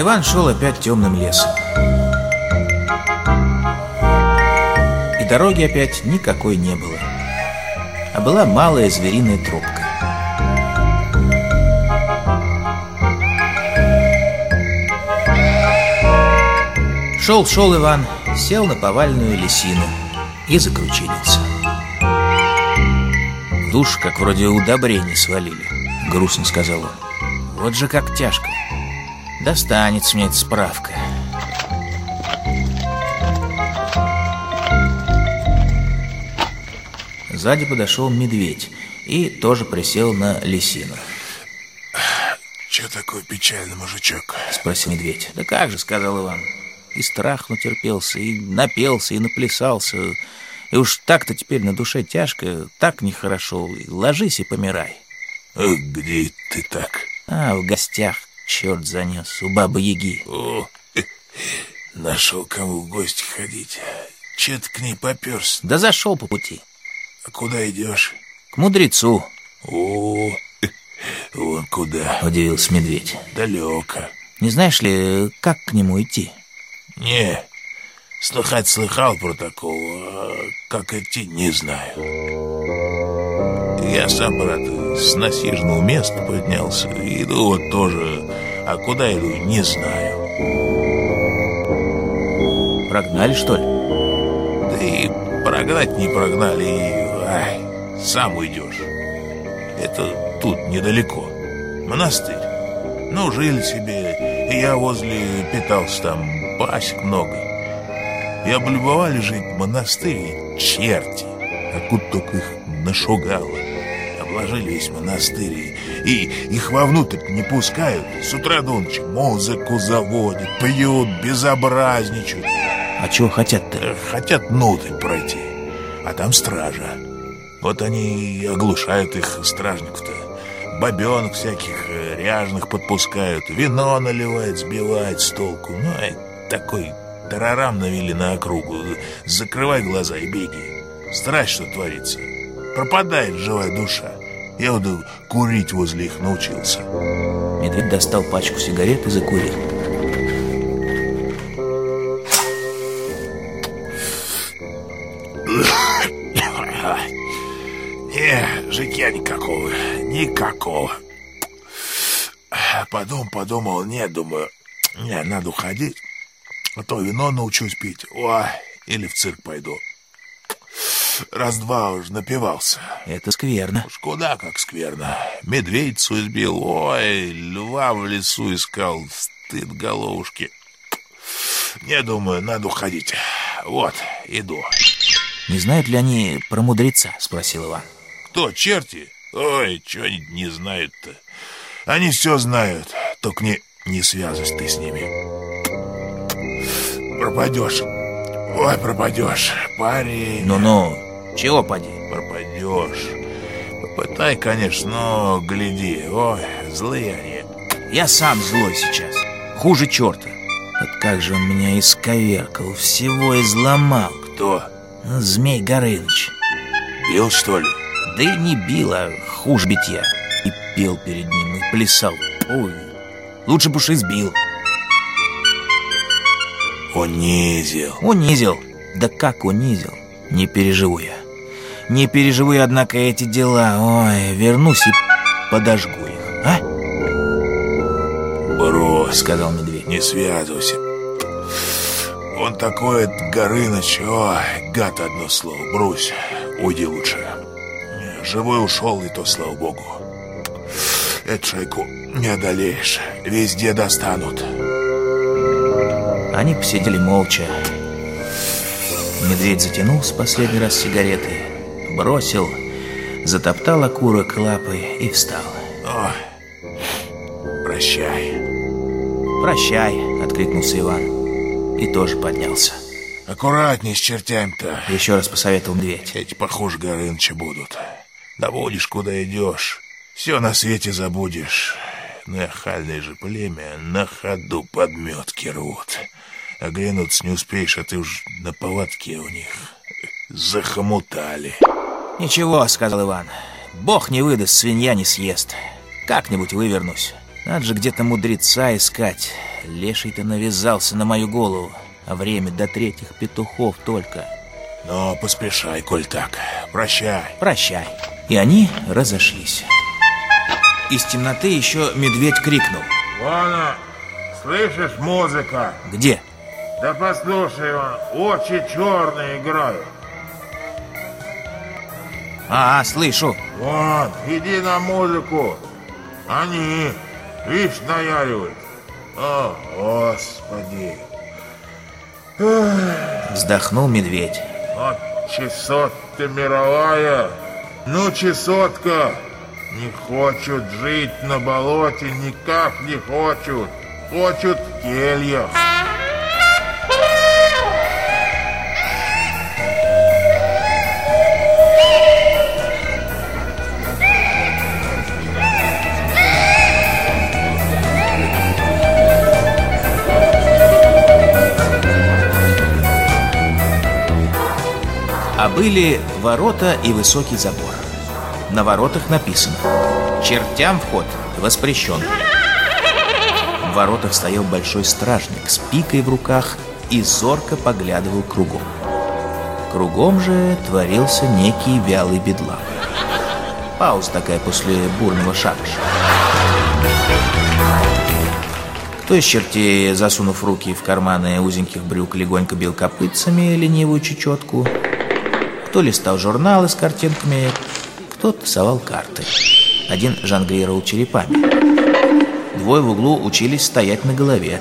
Иван шел опять темным лесом. И дороги опять никакой не было. А была малая звериная тропка. Шел-шел Иван, сел на повальную лисину и закручинился. Душ, как вроде удобрений свалили, грустно сказал он. Вот же как тяжко. Достанется мне эта справка. Сзади подошел медведь и тоже присел на лисину. Че такой печальный мужичок? Спросил медведь. Да как же, сказал Иван. И страх натерпелся, и напелся, и наплясался. И уж так-то теперь на душе тяжко, так нехорошо. Ложись и помирай. Где ты так? А, в гостях, черт занес, у бабы Яги. О, нашел кому в гости ходить. Че ты к ней поперся? Да зашел по пути. А куда идешь? К мудрецу. О, вон куда. Удивился медведь. Далеко. Не знаешь ли, как к нему идти? Не, слыхать слыхал про такого, а как идти не знаю. Я сам, брат, с насиженного места поднялся. Иду вот тоже, а куда иду, не знаю. Прогнали, что ли? Да и прогнать не прогнали, и ай, сам уйдешь. Это тут недалеко. Монастырь. Ну, жили себе, и я возле питался там, пасек много. И облюбовали жить в монастыре черти, откуда только их нашугало. Обложили весь монастырь, и их вовнутрь не пускают. С утра до ночи музыку заводят, пьют, безобразничают. А чего хотят-то? Хотят внутрь пройти, а там стража. Вот они и оглушают их, стражников-то. Бабенок всяких э, ряжных подпускают, вино наливают, сбивают с толку. Ну, а такой тарарам навели на округу. Закрывай глаза и беги. Страсть, что творится. Пропадает живая душа. Я вот курить возле их научился. Медведь достал пачку сигарет и закурил. Не, житья никакого, никакого. Подумал, подумал, нет, думаю, не, надо уходить. А то вино научусь пить, ой, или в цирк пойду. Раз-два уж напивался. Это скверно. Уж куда как скверно. Медведицу избил, ой, льва в лесу искал, стыд головушки. Не, думаю, надо уходить. Вот, иду. Не знают ли они про мудреца? Спросил Иван. Кто, черти? Ой, что они не знают-то? Они все знают, только не, не связывайся ты с ними. Пропадешь. Ой, пропадешь, парень. Ну-ну, чего поди? Пропадешь. Попытай, конечно, но гляди. Ой, злые они. Я сам злой сейчас. Хуже черта. Вот как же он меня исковеркал, всего изломал. Кто? Змей Горыныч. Бил, что ли? Да и не бил, а хуже битья. И пел перед ним, и плясал. Ой, лучше бы уж избил. Унизил. Унизил. Да как унизил? Не переживу я. Не переживу я, однако, эти дела. Ой, вернусь и подожгу их. А? Брось, Сказал медведь. не связывайся. Он такой, этот Горыныч, ой, гад одно слово, брось, уйди лучше. Живой ушел, и то, слава богу. Эту шайку не одолеешь, везде достанут. Они посидели молча. Медведь затянулся последний раз сигареты, бросил, затоптал окурок лапой и встал. Ой, прощай. «Прощай», — откликнулся Иван. И тоже поднялся. Аккуратней с чертями-то. Еще раз посоветовал медведь. Эти похуже Горыныча будут. Добудешь, куда идешь. Все на свете забудешь. Нахальное же племя на ходу подметки рвут. Оглянуться не успеешь, а ты уж на поводке у них. Захомутали. «Ничего», — сказал Иван. «Бог не выдаст, свинья не съест. Как-нибудь вывернусь. Надо же где-то мудреца искать. леший-то навязался на мою голову, а время до третьих петухов только. Но поспешай, коль так. Прощай. Прощай. И они разошлись. Из темноты еще медведь крикнул. Вана, слышишь, музыка? Где? Да послушай, он, очи черные играют. А, слышу. Вон, иди на музыку. Они, видишь, наяривают. О, Господи. Вздохнул медведь. Вот чесот-то мировая. Ну, чесотка. Не хочут жить на болоте, никак не хочут. Хочут в кельях. Были ворота и высокий забор. На воротах написано «Чертям вход воспрещен». В воротах стоял большой стражник с пикой в руках и зорко поглядывал кругом. Кругом же творился некий вялый бедлам. Пауза такая после бурного шабаша. Кто из чертей, засунув руки в карманы узеньких брюк, легонько бил копытцами ленивую чечетку, кто листал журналы с картинками, кто тасовал карты. Один жонглировал черепами. Двое в углу учились стоять на голове.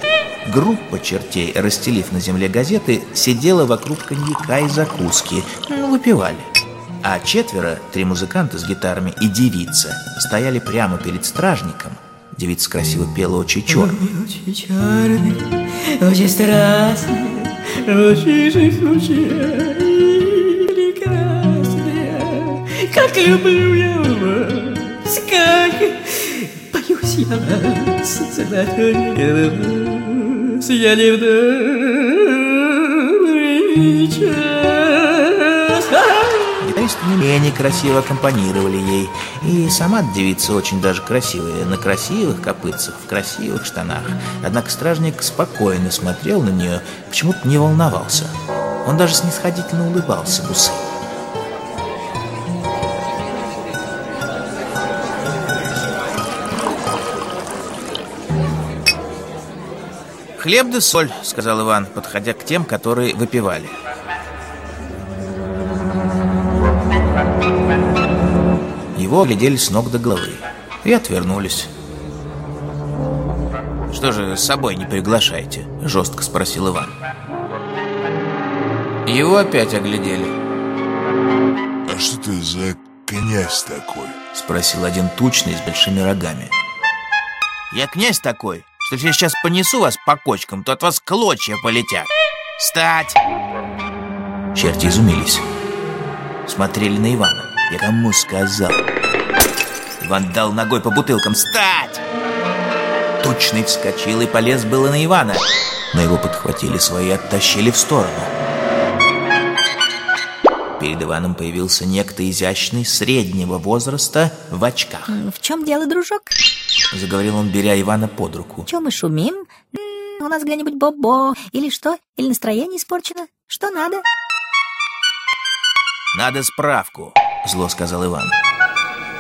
Группа чертей, расстелив на земле газеты, сидела вокруг коньяка и закуски. Ну, выпивали. А четверо, три музыканта с гитарами и девица, стояли прямо перед стражником. Девица красиво пела очень черный. Очень черный, очень страстный, очень же случайный, как люблю я вас, как боюсь я вас, вас, я не в добрый час. Гитаристы не менее красиво аккомпанировали ей. И сама девица очень даже красивая, на красивых копытцах, в красивых штанах. Однако стражник спокойно смотрел на нее, почему-то не волновался. Он даже снисходительно улыбался в «Хлеб да соль», — сказал Иван, подходя к тем, которые выпивали. Его оглядели с ног до головы и отвернулись. «Что же с собой не приглашаете?» — жестко спросил Иван. Его опять оглядели. А что ты за князь такой? Спросил один тучный с большими рогами. Я князь такой, что я сейчас понесу вас по кочкам, то от вас клочья полетят. Встать! Черти изумились. Смотрели на Ивана. Я кому сказал? Иван дал ногой по бутылкам. Встать! Тучный вскочил и полез было на Ивана. Но его подхватили свои и оттащили в сторону. Перед Иваном появился некто изящный, среднего возраста, в очках. В чем дело, дружок? Заговорил он, беря Ивана под руку. Чем мы шумим? У нас где-нибудь бобо или что? Или настроение испорчено? Что надо? «Надо справку», — зло сказал Иван.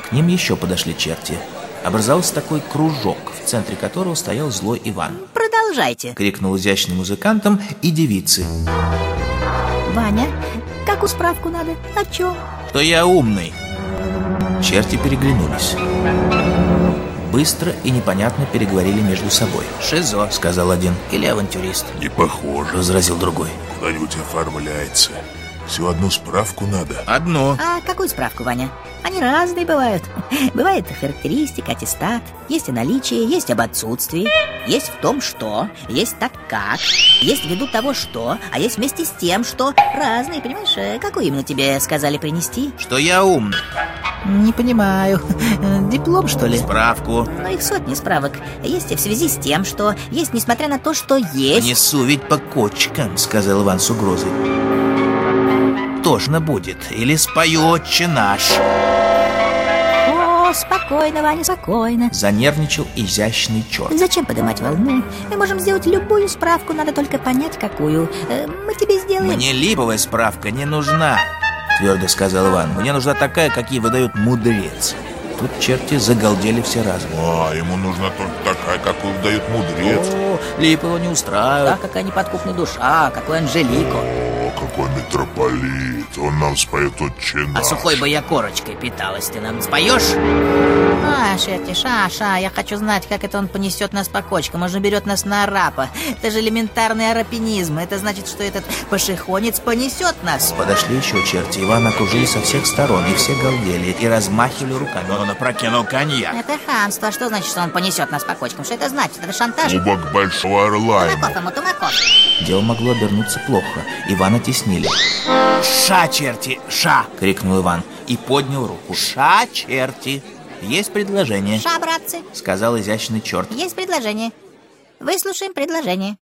К ним еще подошли черти. Образовался такой кружок, в центре которого стоял злой Иван. Продолжайте. Крикнул изящным музыкантам и девицы. Ваня, какую справку надо? О чем? Что я умный. Черти переглянулись. Быстро и непонятно переговорили между собой. «Шизо», — сказал один, — «или авантюрист», Не похоже. — возразил другой. Куда-нибудь оформляется. Всю одну справку надо. «Одно». А какую справку, Ваня? Они разные бывают. Бывает характеристика, аттестат. Есть о наличии, есть об отсутствии. Есть в том, что. Есть так как. Есть ввиду того, что. А есть вместе с тем, что. Разные, понимаешь? Э, Какую именно тебе сказали принести? «Что я умный». Не понимаю. Диплом, что ли? «Справку». Ну, их сотни справок. Есть и в связи с тем, что есть, несмотря на то, что есть. «Несу ведь по кочкам», — сказал Иван с угрозой. «Тошно будет. Или спою «Отче наш». О, спокойно, Ваня, спокойно. Занервничал изящный черт. Зачем поднимать волну? Мы можем сделать любую справку, надо только понять, какую. Э, Мы тебе сделаем... Мне липовая справка не нужна, твердо сказал Иван. Мне нужна такая, какие выдает мудрец. Тут черти загалдели все разом. А, ему нужна только такая, какую дает мудрец. О, липового не Да, устраивает. какая неподкупная душа, какой Анжелико. Какой митрополит, он нам споет отче А наш. сухой бы я корочкой питалась, ты нам споешь? А, Шерти, ша, ша, я хочу знать, как это он понесет нас по кочкам. Он же берет нас на арапа. Это же элементарный арапинизм. Это значит, что этот пошехонец понесет нас. Подошли еще черти. Иван окружили со всех сторон, и все галдели, и размахивали руками. Он опрокинул коньяк. Это ханство. А Что значит, что он понесет нас по кочкам? Что это значит? Это шантаж? Кубок большого орла. Тумаков ему, Тумаков. Дело могло обернуться плохо. Ивана теснили. «Ша, черти, ша!» — крикнул Иван и поднял руку. «Ша, черти! Есть предложение!» Ша, братцы, — сказал изящный черт. есть предложение. Выслушаем предложение.